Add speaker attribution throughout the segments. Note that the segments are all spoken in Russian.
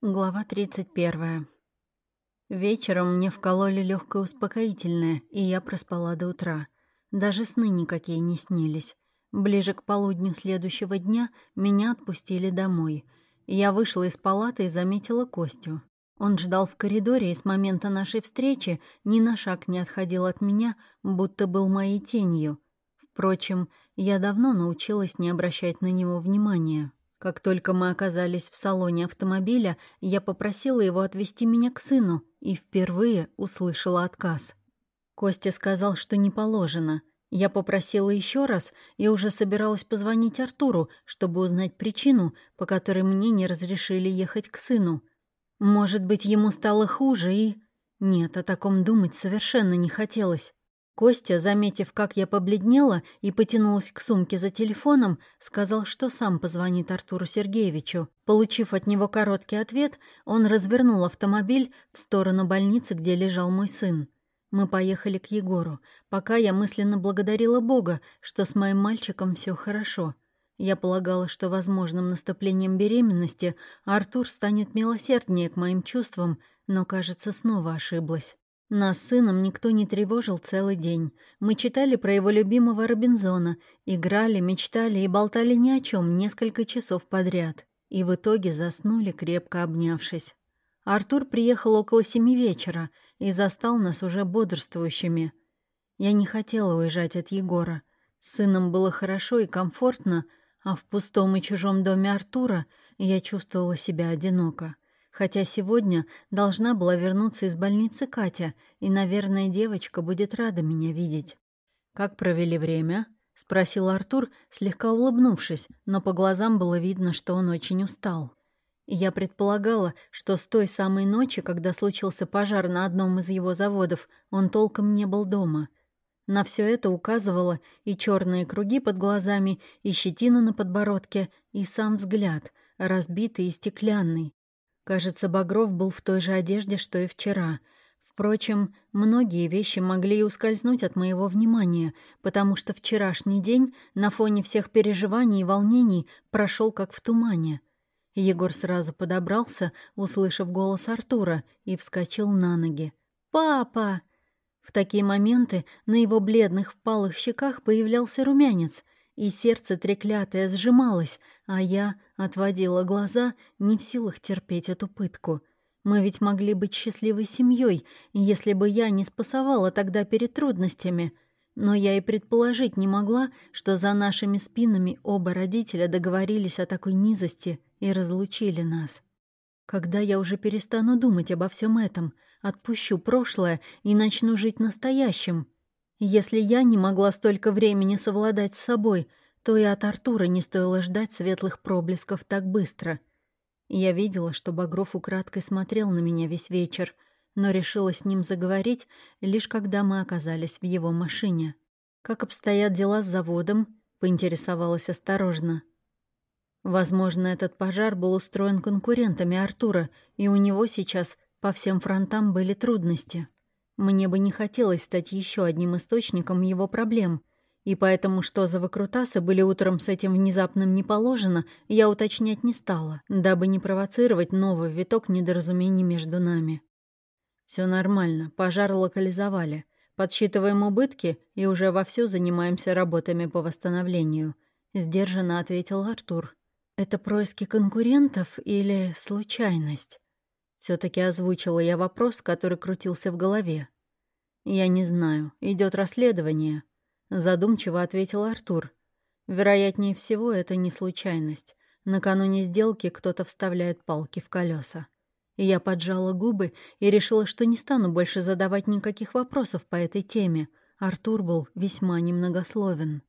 Speaker 1: Глава 31. Вечером мне вкололи легкое успокоительное, и я проспала до утра. Даже сны никакие не снились. Ближе к полудню следующего дня меня отпустили домой. Я вышла из палаты и заметила Костю. Он ждал в коридоре и с момента нашей встречи ни на шаг не отходил от меня, будто был моей тенью. Впрочем, я давно научилась не обращать на него внимания. Как только мы оказались в салоне автомобиля, я попросила его отвезти меня к сыну и впервые услышала отказ. Костя сказал, что не положено. Я попросила еще раз и уже собиралась позвонить Артуру, чтобы узнать причину, по которой мне не разрешили ехать к сыну. Может быть, ему стало хуже и... Нет, о таком думать совершенно не хотелось. Костя, заметив, как я побледнела и потянулась к сумке за телефоном, сказал, что сам позвонит Артуру Сергеевичу. Получив от него короткий ответ, он развернул автомобиль в сторону больницы, где лежал мой сын. Мы поехали к Егору, пока я мысленно благодарила Бога, что с моим мальчиком все хорошо. Я полагала, что возможным наступлением беременности Артур станет милосерднее к моим чувствам, но, кажется, снова ошиблась. Нас сыном никто не тревожил целый день. Мы читали про его любимого Робинзона, играли, мечтали и болтали ни о чем несколько часов подряд. И в итоге заснули, крепко обнявшись. Артур приехал около семи вечера и застал нас уже бодрствующими. Я не хотела уезжать от Егора. С сыном было хорошо и комфортно, а в пустом и чужом доме Артура я чувствовала себя одиноко хотя сегодня должна была вернуться из больницы Катя, и, наверное, девочка будет рада меня видеть. «Как провели время?» — спросил Артур, слегка улыбнувшись, но по глазам было видно, что он очень устал. я предполагала, что с той самой ночи, когда случился пожар на одном из его заводов, он толком не был дома. На все это указывало и черные круги под глазами, и щетина на подбородке, и сам взгляд, разбитый и стеклянный. Кажется, Багров был в той же одежде, что и вчера. Впрочем, многие вещи могли и ускользнуть от моего внимания, потому что вчерашний день на фоне всех переживаний и волнений прошел как в тумане. Егор сразу подобрался, услышав голос Артура, и вскочил на ноги. «Папа!» В такие моменты на его бледных впалых щеках появлялся румянец, и сердце треклятое сжималось, а я отводила глаза, не в силах терпеть эту пытку. Мы ведь могли быть счастливой семьей, если бы я не спасовала тогда перед трудностями. Но я и предположить не могла, что за нашими спинами оба родителя договорились о такой низости и разлучили нас. Когда я уже перестану думать обо всем этом, отпущу прошлое и начну жить настоящим — если я не могла столько времени совладать с собой, то и от Артура не стоило ждать светлых проблесков так быстро. Я видела, что Багров украдкой смотрел на меня весь вечер, но решила с ним заговорить, лишь когда мы оказались в его машине. «Как обстоят дела с заводом?» — поинтересовалась осторожно. Возможно, этот пожар был устроен конкурентами Артура, и у него сейчас по всем фронтам были трудности. Мне бы не хотелось стать еще одним источником его проблем, и поэтому, что за выкрутасы были утром с этим внезапным не положено, я уточнять не стала, дабы не провоцировать новый виток недоразумений между нами. Все нормально, пожар локализовали. Подсчитываем убытки и уже вовсю занимаемся работами по восстановлению», — сдержанно ответил Артур. «Это происки конкурентов или случайность?» Все таки озвучила я вопрос, который крутился в голове. «Я не знаю. Идет расследование», — задумчиво ответил Артур. «Вероятнее всего, это не случайность. Накануне сделки кто-то вставляет палки в колеса. Я поджала губы и решила, что не стану больше задавать никаких вопросов по этой теме. Артур был весьма немногословен.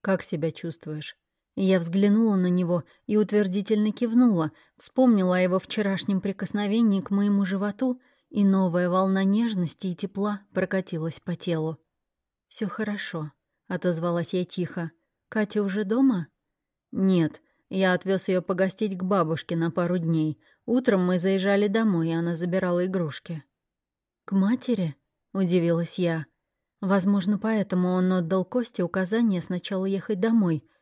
Speaker 1: «Как себя чувствуешь?» Я взглянула на него и утвердительно кивнула, вспомнила о его вчерашнем прикосновении к моему животу, и новая волна нежности и тепла прокатилась по телу. Все хорошо», — отозвалась я тихо. «Катя уже дома?» «Нет, я отвез ее погостить к бабушке на пару дней. Утром мы заезжали домой, и она забирала игрушки». «К матери?» — удивилась я. Возможно, поэтому он отдал Косте указание сначала ехать домой —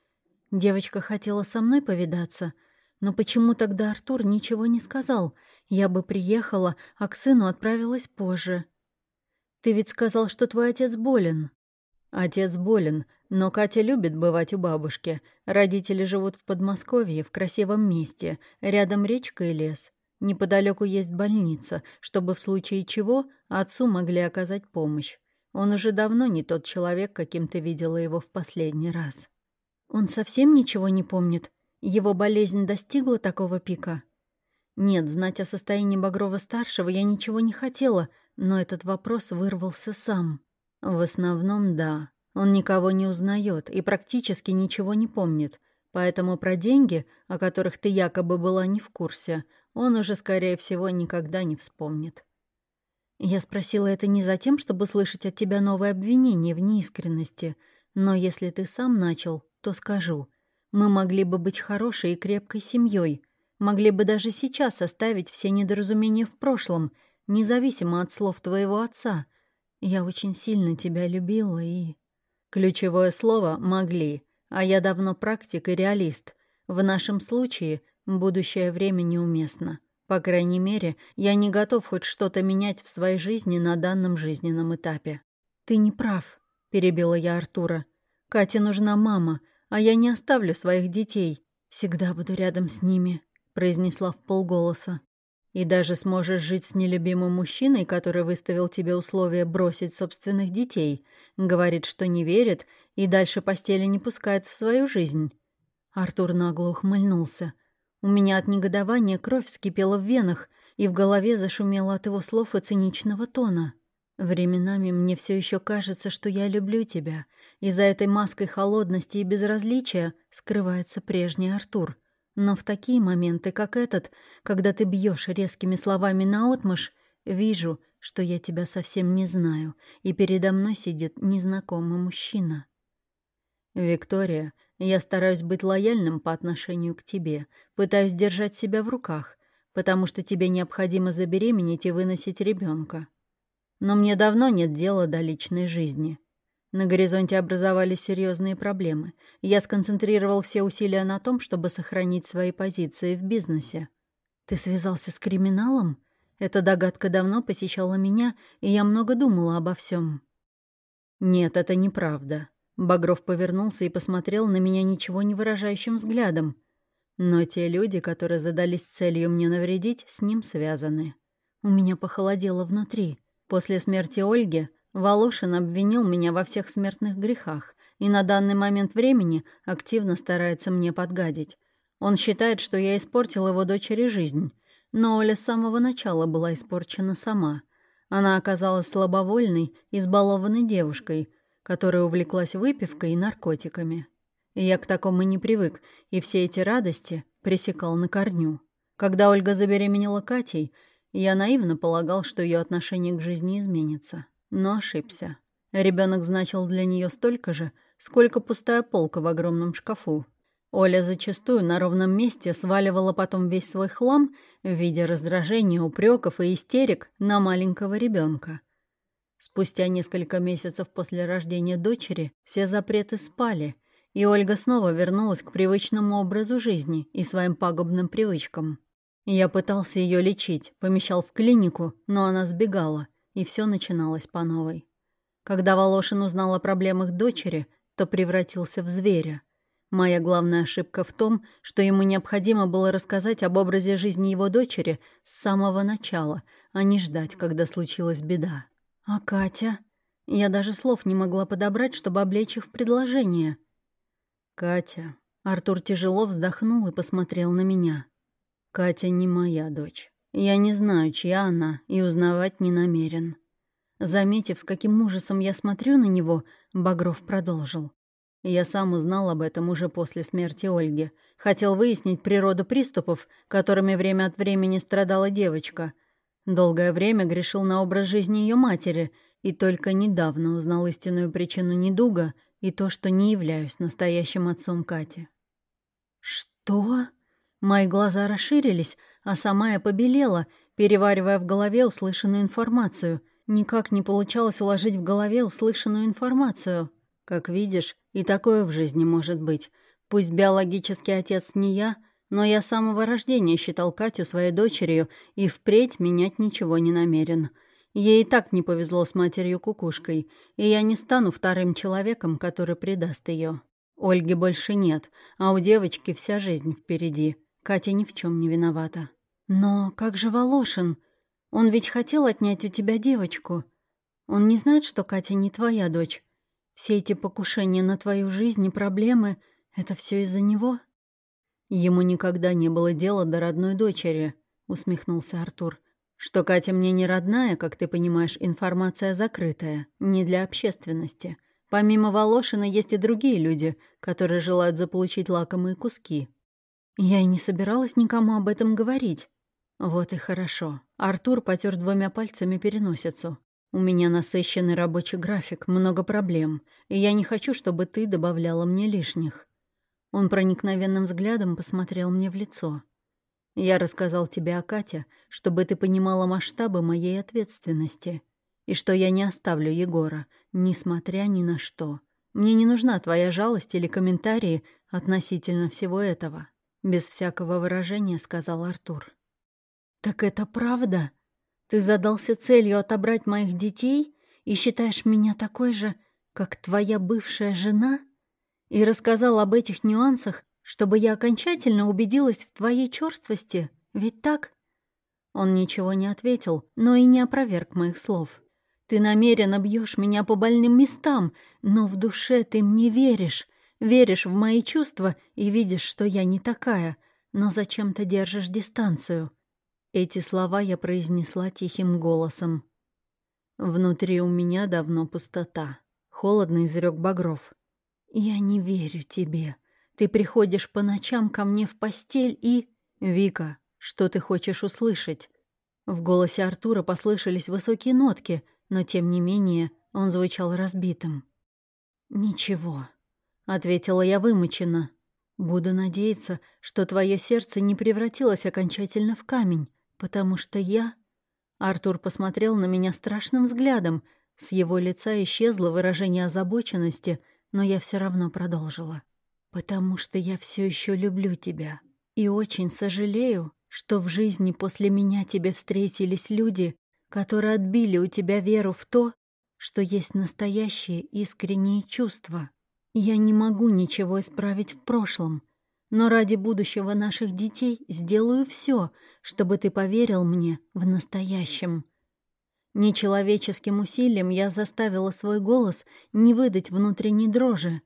Speaker 1: Девочка хотела со мной повидаться, Но почему тогда Артур ничего не сказал? Я бы приехала, а к сыну отправилась позже. Ты ведь сказал, что твой отец болен. Отец болен, но Катя любит бывать у бабушки. Родители живут в Подмосковье, в красивом месте, рядом речка и лес. Неподалеку есть больница, чтобы в случае чего отцу могли оказать помощь. Он уже давно не тот человек, каким ты видела его в последний раз. Он совсем ничего не помнит? Его болезнь достигла такого пика? Нет, знать о состоянии Багрова-старшего я ничего не хотела, но этот вопрос вырвался сам. В основном, да. Он никого не узнает и практически ничего не помнит, поэтому про деньги, о которых ты якобы была не в курсе, он уже, скорее всего, никогда не вспомнит. Я спросила это не за тем, чтобы услышать от тебя новое обвинение в неискренности, но если ты сам начал, то скажу. Мы могли бы быть хорошей и крепкой семьей, могли бы даже сейчас оставить все недоразумения в прошлом, независимо от слов твоего отца. Я очень сильно тебя любила и... Ключевое слово «могли», а я давно практик и реалист. В нашем случае будущее время неуместно. По крайней мере, я не готов хоть что-то менять в своей жизни на данном жизненном этапе. «Ты не прав», — перебила я Артура. «Кате нужна мама, а я не оставлю своих детей. Всегда буду рядом с ними», — произнесла в полголоса. И даже сможешь жить с нелюбимым мужчиной, который выставил тебе условие бросить собственных детей. Говорит, что не верит и дальше постели не пускает в свою жизнь. Артур нагло ухмыльнулся. У меня от негодования кровь вскипела в венах, и в голове зашумело от его слов и циничного тона. Временами мне все еще кажется, что я люблю тебя, и за этой маской холодности и безразличия скрывается прежний Артур — но в такие моменты, как этот, когда ты бьешь резкими словами наотмашь, вижу, что я тебя совсем не знаю, и передо мной сидит незнакомый мужчина. Виктория, я стараюсь быть лояльным по отношению к тебе, пытаюсь держать себя в руках, потому что тебе необходимо забеременеть и выносить ребенка. Но мне давно нет дела до личной жизни. На горизонте образовались серьезные проблемы. Я сконцентрировал все усилия на том, чтобы сохранить свои позиции в бизнесе. «Ты связался с криминалом?» Эта догадка давно посещала меня, и я много думала обо всем. «Нет, это неправда». Багров повернулся и посмотрел на меня ничего не выражающим взглядом. Но те люди, которые задались целью мне навредить, с ним связаны. У меня похолодело внутри. После смерти Ольги Волошин обвинил меня во всех смертных грехах и на данный момент времени активно старается мне подгадить. Он считает, что я испортил его дочери жизнь, но Оля с самого начала была испорчена сама. Она оказалась слабовольной, избалованной девушкой, которая увлеклась выпивкой и наркотиками. И я к такому не привык, и все эти радости пресекал на корню. Когда Ольга забеременела Катей, я наивно полагал, что ее отношение к жизни изменится но ошибся. Ребенок значил для нее столько же, сколько пустая полка в огромном шкафу. Оля зачастую на ровном месте сваливала потом весь свой хлам в виде раздражения, упреков и истерик на маленького ребенка. Спустя несколько месяцев после рождения дочери все запреты спали, и Ольга снова вернулась к привычному образу жизни и своим пагубным привычкам. Я пытался ее лечить, помещал в клинику, но она сбегала, и все начиналось по новой. Когда Волошин узнал о проблемах дочери, то превратился в зверя. Моя главная ошибка в том, что ему необходимо было рассказать об образе жизни его дочери с самого начала, а не ждать, когда случилась беда. А Катя? Я даже слов не могла подобрать, чтобы облечь их в предложение. «Катя...» Артур тяжело вздохнул и посмотрел на меня. «Катя не моя дочь. Я не знаю, чья она, и узнавать не намерен. Заметив, с каким ужасом я смотрю на него, Багров продолжил. Я сам узнал об этом уже после смерти Ольги. Хотел выяснить природу приступов, которыми время от времени страдала девочка. Долгое время грешил на образ жизни ее матери, и только недавно узнал истинную причину недуга и то, что не являюсь настоящим отцом Кати. «Что?» Мои глаза расширились, а сама я побелела, переваривая в голове услышанную информацию. Никак не получалось уложить в голове услышанную информацию. Как видишь, и такое в жизни может быть. Пусть биологический отец не я, Но я с самого рождения считал Катю своей дочерью и впредь менять ничего не намерен. Ей и так не повезло с матерью-кукушкой, и я не стану вторым человеком, который предаст ее. Ольги больше нет, а у девочки вся жизнь впереди. Катя ни в чем не виновата. Но как же Волошин? Он ведь хотел отнять у тебя девочку. Он не знает, что Катя не твоя дочь. Все эти покушения на твою жизнь и проблемы — это все из-за него? Ему никогда не было дела до родной дочери, усмехнулся Артур. Что Катя мне не родная, как ты понимаешь, информация закрытая, не для общественности. Помимо Волошина есть и другие люди, которые желают заполучить лакомые куски. Я и не собиралась никому об этом говорить. Вот и хорошо. Артур потер двумя пальцами переносицу. У меня насыщенный рабочий график, много проблем, и я не хочу, чтобы ты добавляла мне лишних. Он проникновенным взглядом посмотрел мне в лицо. Я рассказал тебе о Кате, чтобы ты понимала масштабы моей ответственности, и что я не оставлю Егора, несмотря ни на что. Мне не нужна твоя жалость или комментарии относительно всего этого. Без всякого выражения сказал Артур. «Так это правда? Ты задался целью отобрать моих детей и считаешь меня такой же, как твоя бывшая жена?» И рассказал об этих нюансах, чтобы я окончательно убедилась в твоей черствости, ведь так?» Он ничего не ответил, но и не опроверг моих слов. «Ты намеренно бьешь меня по больным местам, но в душе ты мне веришь, веришь в мои чувства и видишь, что я не такая, но зачем-то держишь дистанцию. Эти слова я произнесла тихим голосом. Внутри у меня давно пустота. Холодно изрек Багров. «Я не верю тебе. Ты приходишь по ночам ко мне в постель и...» «Вика, что ты хочешь услышать?» В голосе Артура послышались высокие нотки, но тем не менее он звучал разбитым. «Ничего», — ответила я вымученно. «Буду надеяться, что твое сердце не превратилось окончательно в камень, «Потому что я...» Артур посмотрел на меня страшным взглядом. С его лица исчезло выражение озабоченности, но я все равно продолжила. «Потому что я все еще люблю тебя. И очень сожалею, что в жизни после меня тебе встретились люди, которые отбили у тебя веру в то, что есть настоящие искренние чувства. Я не могу ничего исправить в прошлом, но ради будущего наших детей сделаю все, чтобы ты поверил мне в настоящем. Нечеловеческим усилием я заставила свой голос не выдать внутренней дрожи.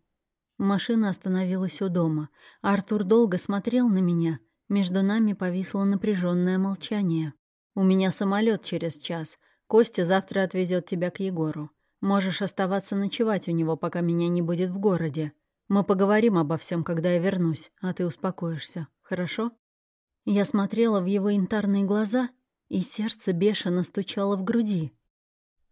Speaker 1: Машина остановилась у дома. Артур долго смотрел на меня. Между нами повисло напряженное молчание. «У меня самолет через час. Костя завтра отвезет тебя к Егору. Можешь оставаться ночевать у него, пока меня не будет в городе. Мы поговорим обо всем, когда я вернусь, а ты успокоишься, хорошо?» Я смотрела в его янтарные глаза, и сердце бешено стучало в груди.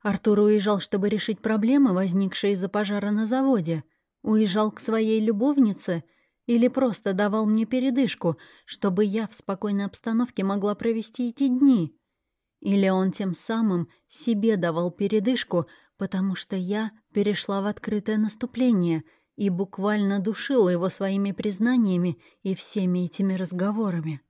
Speaker 1: Артур уезжал, чтобы решить проблемы, возникшие из-за пожара на заводе. Уезжал к своей любовнице или просто давал мне передышку, чтобы я в спокойной обстановке могла провести эти дни. Или он тем самым себе давал передышку, потому что я перешла в открытое наступление — и буквально душила его своими признаниями и всеми этими разговорами.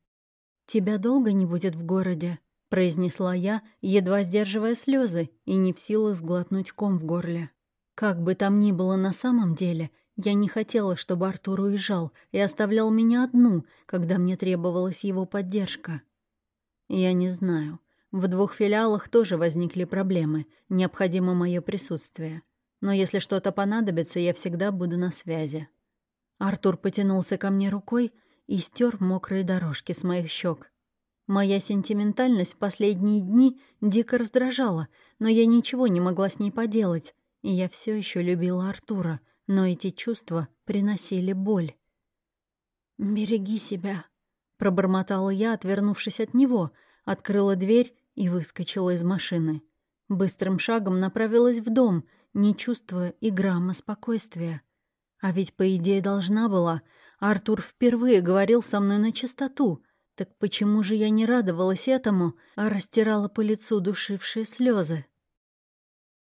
Speaker 1: «Тебя долго не будет в городе?» — произнесла я, едва сдерживая слезы и не в силах сглотнуть ком в горле. Как бы там ни было на самом деле, я не хотела, чтобы Артур уезжал и оставлял меня одну, когда мне требовалась его поддержка. Я не знаю. В двух филиалах тоже возникли проблемы, необходимо мое присутствие. Но если что-то понадобится, я всегда буду на связи». Артур потянулся ко мне рукой и стер мокрые дорожки с моих щек. Моя сентиментальность в последние дни дико раздражала, но я ничего не могла с ней поделать, и я все еще любила Артура, но эти чувства приносили боль. «Береги себя», — пробормотала я, отвернувшись от него, открыла дверь и выскочила из машины. Быстрым шагом направилась в дом, не чувствуя и грамма спокойствия. А ведь, по идее, должна была. Артур впервые говорил со мной на чистоту. Так почему же я не радовалась этому, а растирала по лицу душившие слезы?